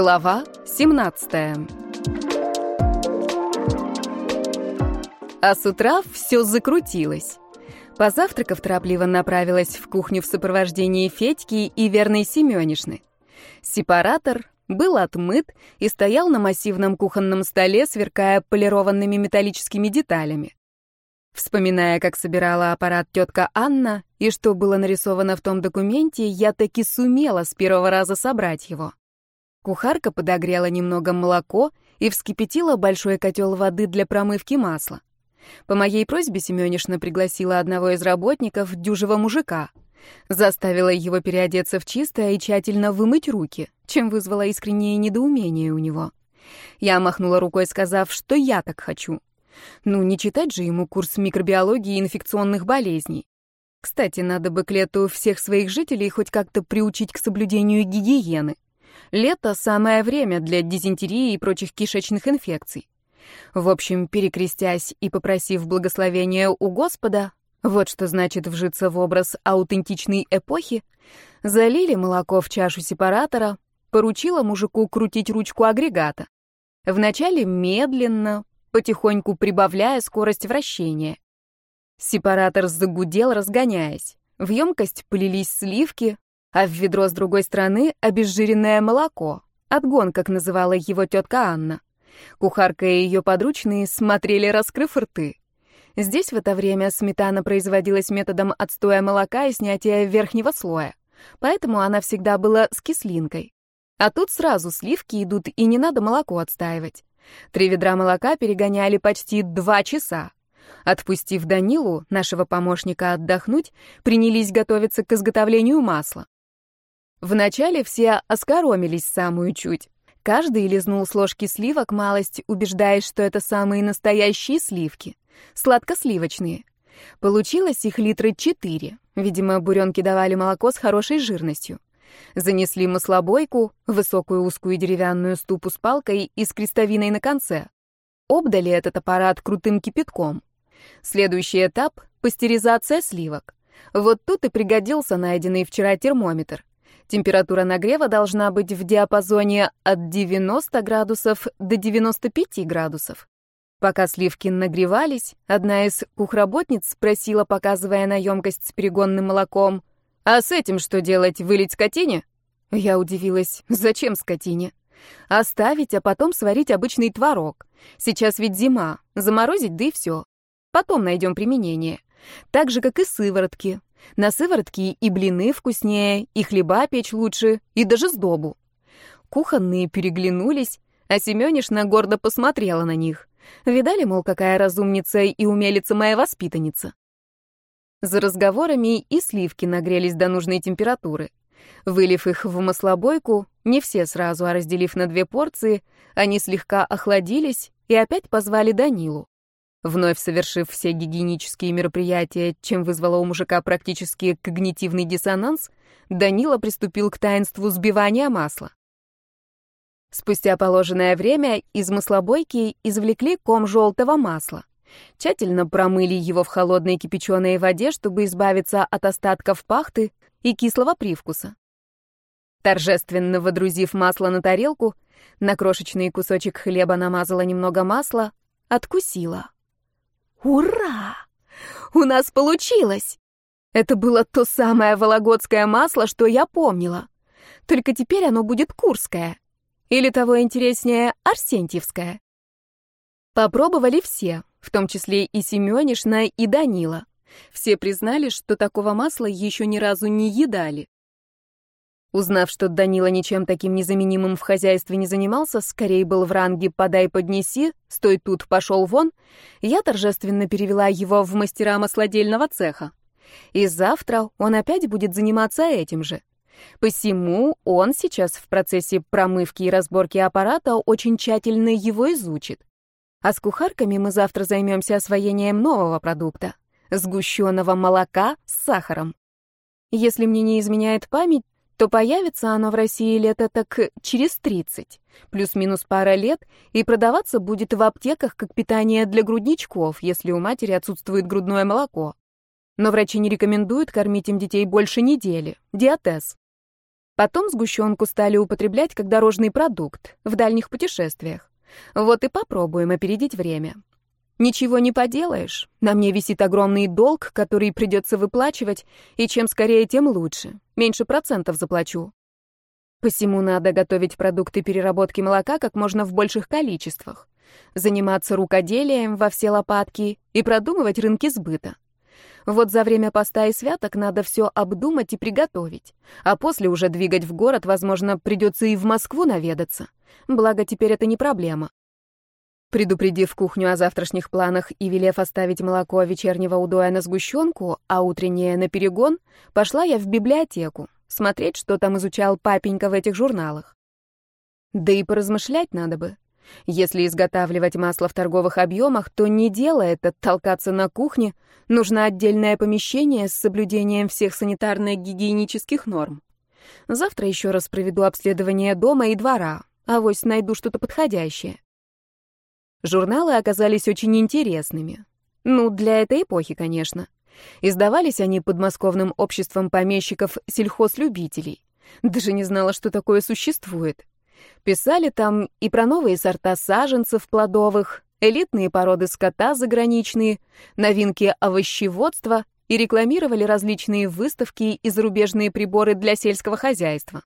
Глава 17 А с утра все закрутилось. Позавтракав, торопливо направилась в кухню в сопровождении Федьки и верной Семенишны. Сепаратор был отмыт и стоял на массивном кухонном столе, сверкая полированными металлическими деталями. Вспоминая, как собирала аппарат тетка Анна и что было нарисовано в том документе, я таки сумела с первого раза собрать его. Кухарка подогрела немного молоко и вскипятила большой котел воды для промывки масла. По моей просьбе Семенишна пригласила одного из работников, дюжего мужика. Заставила его переодеться в чистое и тщательно вымыть руки, чем вызвала искреннее недоумение у него. Я махнула рукой, сказав, что я так хочу. Ну, не читать же ему курс микробиологии инфекционных болезней. Кстати, надо бы к лету всех своих жителей хоть как-то приучить к соблюдению гигиены. Лето — самое время для дизентерии и прочих кишечных инфекций. В общем, перекрестясь и попросив благословения у Господа, вот что значит вжиться в образ аутентичной эпохи, залили молоко в чашу сепаратора, поручила мужику крутить ручку агрегата. Вначале медленно, потихоньку прибавляя скорость вращения. Сепаратор загудел, разгоняясь. В емкость полились сливки, а в ведро с другой стороны обезжиренное молоко. Отгон, как называла его тетка Анна. Кухарка и ее подручные смотрели, раскрыв рты. Здесь в это время сметана производилась методом отстоя молока и снятия верхнего слоя, поэтому она всегда была с кислинкой. А тут сразу сливки идут, и не надо молоко отстаивать. Три ведра молока перегоняли почти два часа. Отпустив Данилу, нашего помощника, отдохнуть, принялись готовиться к изготовлению масла. Вначале все оскоромились самую чуть. Каждый лизнул с ложки сливок малость, убеждаясь, что это самые настоящие сливки. Сладкосливочные. Получилось их литры четыре. Видимо, буренки давали молоко с хорошей жирностью. Занесли маслобойку, высокую узкую деревянную ступу с палкой и с крестовиной на конце. Обдали этот аппарат крутым кипятком. Следующий этап — пастеризация сливок. Вот тут и пригодился найденный вчера термометр. Температура нагрева должна быть в диапазоне от 90 градусов до 95 градусов. Пока сливки нагревались, одна из кухработниц спросила, показывая на емкость с перегонным молоком, «А с этим что делать, вылить скотине?» Я удивилась, зачем скотине? Оставить, а потом сварить обычный творог. Сейчас ведь зима, заморозить, да и все. Потом найдем применение. Так же, как и сыворотки. На сыворотке и блины вкуснее, и хлеба печь лучше, и даже сдобу. Кухонные переглянулись, а Семёнишна гордо посмотрела на них. Видали, мол, какая разумница и умелица моя воспитанница? За разговорами и сливки нагрелись до нужной температуры. Вылив их в маслобойку, не все сразу, а разделив на две порции, они слегка охладились и опять позвали Данилу. Вновь совершив все гигиенические мероприятия, чем вызвало у мужика практически когнитивный диссонанс, Данила приступил к таинству сбивания масла. Спустя положенное время из маслобойки извлекли ком желтого масла. Тщательно промыли его в холодной кипяченой воде, чтобы избавиться от остатков пахты и кислого привкуса. Торжественно водрузив масло на тарелку, на крошечный кусочек хлеба намазала немного масла, откусила. Ура! У нас получилось! Это было то самое вологодское масло, что я помнила. Только теперь оно будет курское. Или того интереснее, арсентьевское. Попробовали все, в том числе и Семёнишна, и Данила. Все признали, что такого масла еще ни разу не едали. Узнав, что Данила ничем таким незаменимым в хозяйстве не занимался, скорее был в ранге «подай, поднеси», «стой тут, пошел вон», я торжественно перевела его в мастера маслодельного цеха. И завтра он опять будет заниматься этим же. Посему он сейчас в процессе промывки и разборки аппарата очень тщательно его изучит. А с кухарками мы завтра займемся освоением нового продукта — сгущенного молока с сахаром. Если мне не изменяет память, то появится оно в России лето так через 30, плюс-минус пара лет, и продаваться будет в аптеках как питание для грудничков, если у матери отсутствует грудное молоко. Но врачи не рекомендуют кормить им детей больше недели. Диатез. Потом сгущенку стали употреблять как дорожный продукт в дальних путешествиях. Вот и попробуем опередить время. Ничего не поделаешь. На мне висит огромный долг, который придется выплачивать, и чем скорее, тем лучше. Меньше процентов заплачу. Посему надо готовить продукты переработки молока как можно в больших количествах, заниматься рукоделием во все лопатки и продумывать рынки сбыта. Вот за время поста и святок надо все обдумать и приготовить, а после уже двигать в город, возможно, придется и в Москву наведаться. Благо, теперь это не проблема. Предупредив кухню о завтрашних планах и велев оставить молоко вечернего удоя на сгущенку, а утреннее на перегон, пошла я в библиотеку, смотреть, что там изучал папенька в этих журналах. Да и поразмышлять надо бы. Если изготавливать масло в торговых объемах, то не дело это толкаться на кухне, нужно отдельное помещение с соблюдением всех санитарно-гигиенических норм. Завтра еще раз проведу обследование дома и двора, авось найду что-то подходящее. Журналы оказались очень интересными. Ну, для этой эпохи, конечно. Издавались они подмосковным обществом помещиков сельхозлюбителей. Даже не знала, что такое существует. Писали там и про новые сорта саженцев плодовых, элитные породы скота заграничные, новинки овощеводства и рекламировали различные выставки и зарубежные приборы для сельского хозяйства.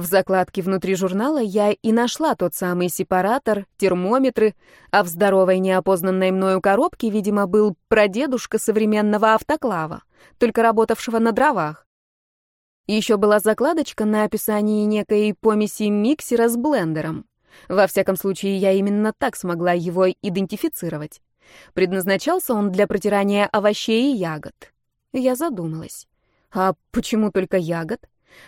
В закладке внутри журнала я и нашла тот самый сепаратор, термометры, а в здоровой неопознанной мною коробке, видимо, был прадедушка современного автоклава, только работавшего на дровах. Еще была закладочка на описании некой помеси миксера с блендером. Во всяком случае, я именно так смогла его идентифицировать. Предназначался он для протирания овощей и ягод. Я задумалась. А почему только ягод?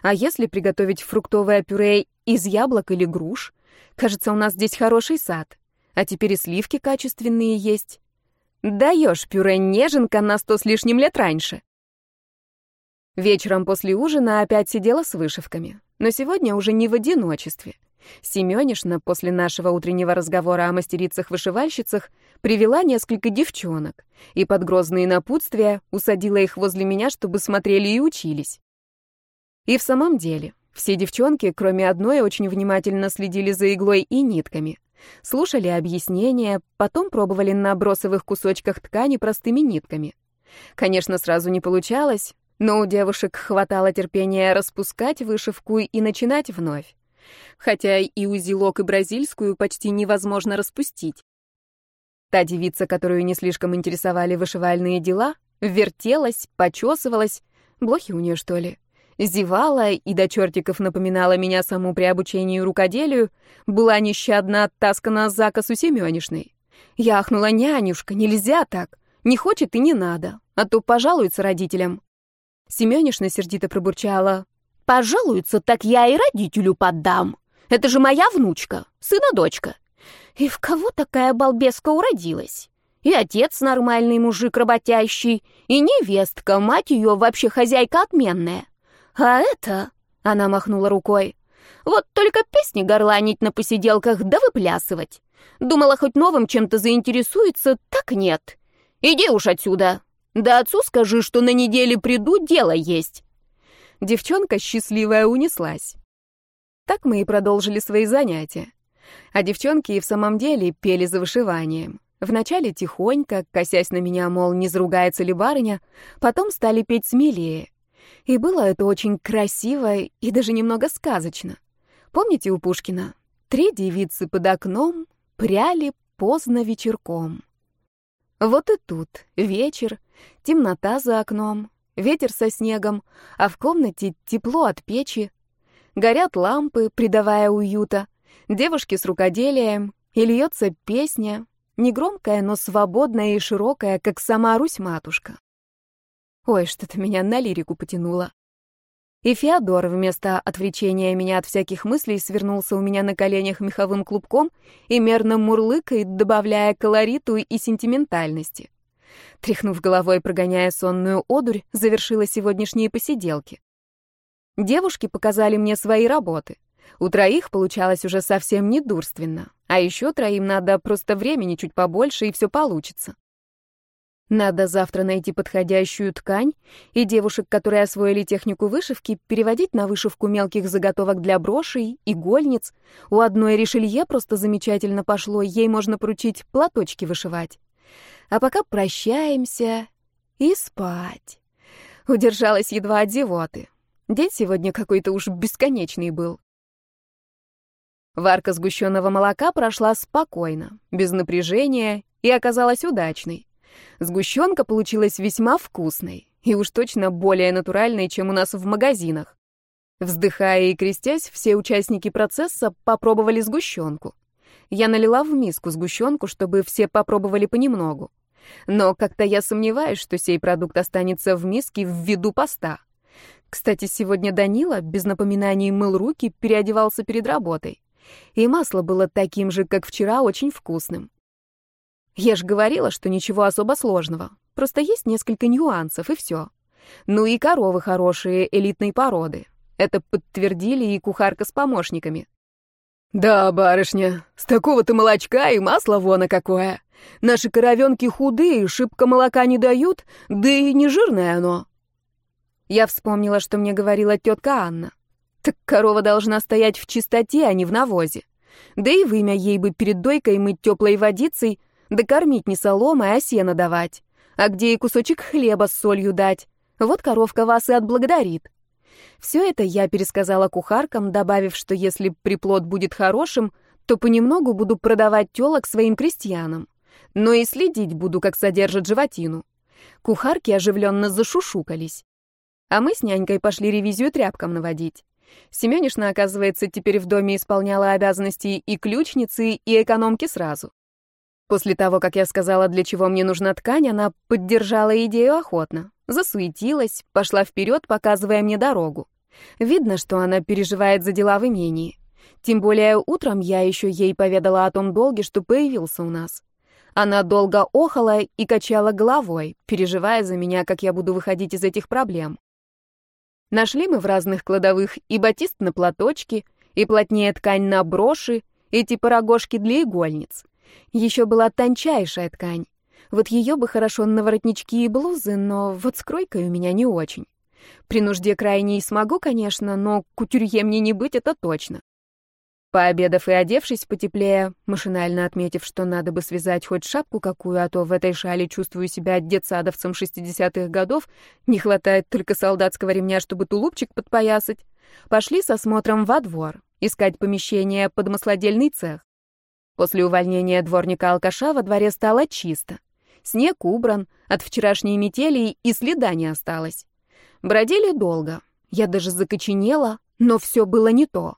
А если приготовить фруктовое пюре из яблок или груш? Кажется, у нас здесь хороший сад. А теперь и сливки качественные есть. Даешь пюре неженка на сто с лишним лет раньше. Вечером после ужина опять сидела с вышивками. Но сегодня уже не в одиночестве. Семёнишна после нашего утреннего разговора о мастерицах-вышивальщицах привела несколько девчонок и под грозные напутствия усадила их возле меня, чтобы смотрели и учились. И в самом деле, все девчонки, кроме одной, очень внимательно следили за иглой и нитками. Слушали объяснения, потом пробовали на бросовых кусочках ткани простыми нитками. Конечно, сразу не получалось, но у девушек хватало терпения распускать вышивку и начинать вновь. Хотя и узелок, и бразильскую почти невозможно распустить. Та девица, которую не слишком интересовали вышивальные дела, вертелась, почесывалась, блохи у нее, что ли, зевала и до чертиков напоминала меня саму при обучении рукоделию, была нещадно оттаскана за косу Семёнишной. Я ахнула, нянюшка, нельзя так, не хочет и не надо, а то пожалуется родителям. Семёнишна сердито пробурчала. «Пожалуется, так я и родителю поддам. Это же моя внучка, сына-дочка. И в кого такая балбеска уродилась? И отец нормальный мужик работящий, и невестка, мать ее вообще хозяйка отменная. А это...» — она махнула рукой. «Вот только песни горланить на посиделках да выплясывать. Думала, хоть новым чем-то заинтересуется, так нет. Иди уж отсюда. Да отцу скажи, что на неделе приду, дело есть». Девчонка счастливая унеслась. Так мы и продолжили свои занятия. А девчонки и в самом деле пели за вышиванием. Вначале тихонько, косясь на меня, мол, не заругается ли барыня, потом стали петь смелее. И было это очень красиво и даже немного сказочно. Помните у Пушкина? Три девицы под окном пряли поздно вечерком. Вот и тут вечер, темнота за окном, ветер со снегом, а в комнате тепло от печи. Горят лампы, придавая уюта, девушки с рукоделием, и льется песня, негромкая, но свободная и широкая, как сама Русь-матушка. Ой, что-то меня на лирику потянуло. И Феодор вместо отвлечения меня от всяких мыслей свернулся у меня на коленях меховым клубком и мерно мурлыкает, добавляя колориту и сентиментальности. Тряхнув головой, прогоняя сонную одурь, завершила сегодняшние посиделки. Девушки показали мне свои работы. У троих получалось уже совсем недурственно, а еще троим надо просто времени чуть побольше, и все получится. Надо завтра найти подходящую ткань и девушек, которые освоили технику вышивки, переводить на вышивку мелких заготовок для брошей, игольниц. У одной решелье просто замечательно пошло, ей можно поручить платочки вышивать. А пока прощаемся и спать. Удержалась едва от зевоты. День сегодня какой-то уж бесконечный был. Варка сгущенного молока прошла спокойно, без напряжения и оказалась удачной. Сгущенка получилась весьма вкусной и уж точно более натуральной, чем у нас в магазинах. Вздыхая и крестясь, все участники процесса попробовали сгущенку. Я налила в миску сгущенку, чтобы все попробовали понемногу. Но как-то я сомневаюсь, что сей продукт останется в миске ввиду поста. Кстати, сегодня Данила, без напоминаний мыл руки, переодевался перед работой. И масло было таким же, как вчера, очень вкусным. Я же говорила, что ничего особо сложного. Просто есть несколько нюансов, и все. Ну и коровы хорошие, элитной породы. Это подтвердили и кухарка с помощниками. «Да, барышня, с такого-то молочка и масло вон какое. Наши коровенки худые, шибко молока не дают, да и не жирное оно». Я вспомнила, что мне говорила тетка Анна. Так корова должна стоять в чистоте, а не в навозе. Да и вымя ей бы перед дойкой мыть теплой водицей, да кормить не соломой, а сено давать. А где и кусочек хлеба с солью дать. Вот коровка вас и отблагодарит. Все это я пересказала кухаркам, добавив, что если приплод будет хорошим, то понемногу буду продавать телок своим крестьянам. Но и следить буду, как содержит животину. Кухарки оживленно зашушукались. А мы с нянькой пошли ревизию тряпкам наводить. Семенишна, оказывается, теперь в доме исполняла обязанности и ключницы, и экономки сразу. После того, как я сказала, для чего мне нужна ткань, она поддержала идею охотно, засуетилась, пошла вперед, показывая мне дорогу. Видно, что она переживает за дела в имении. Тем более утром я еще ей поведала о том долге, что появился у нас. Она долго охала и качала головой, переживая за меня, как я буду выходить из этих проблем. Нашли мы в разных кладовых и батист на платочки, и плотнее ткань на броши, и типа рогожки для игольниц. Еще была тончайшая ткань. Вот ее бы хорошо на воротнички и блузы, но вот с кройкой у меня не очень. При нужде крайней смогу, конечно, но кутюрье мне не быть, это точно. Пообедав и одевшись потеплее, машинально отметив, что надо бы связать хоть шапку какую, а то в этой шале чувствую себя детсадовцем 60-х годов, не хватает только солдатского ремня, чтобы тулупчик подпоясать, пошли со смотром во двор, искать помещение под маслодельный цех. После увольнения дворника-алкаша во дворе стало чисто. Снег убран, от вчерашней метели и следа не осталось. Бродили долго. Я даже закоченела, но все было не то.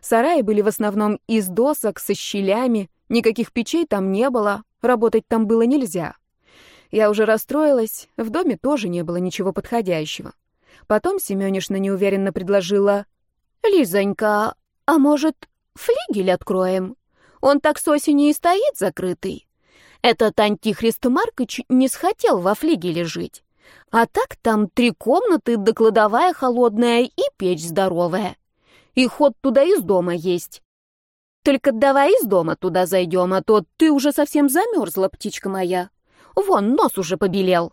Сараи были в основном из досок, со щелями, никаких печей там не было, работать там было нельзя. Я уже расстроилась, в доме тоже не было ничего подходящего. Потом Семёнишна неуверенно предложила, «Лизонька, а может, флигель откроем?» Он так с осени и стоит закрытый. Этот антихрист Маркыч не схотел во флигеле жить. А так там три комнаты, да кладовая холодная и печь здоровая. И ход туда из дома есть. Только давай из дома туда зайдем, а то ты уже совсем замерзла, птичка моя. Вон, нос уже побелел.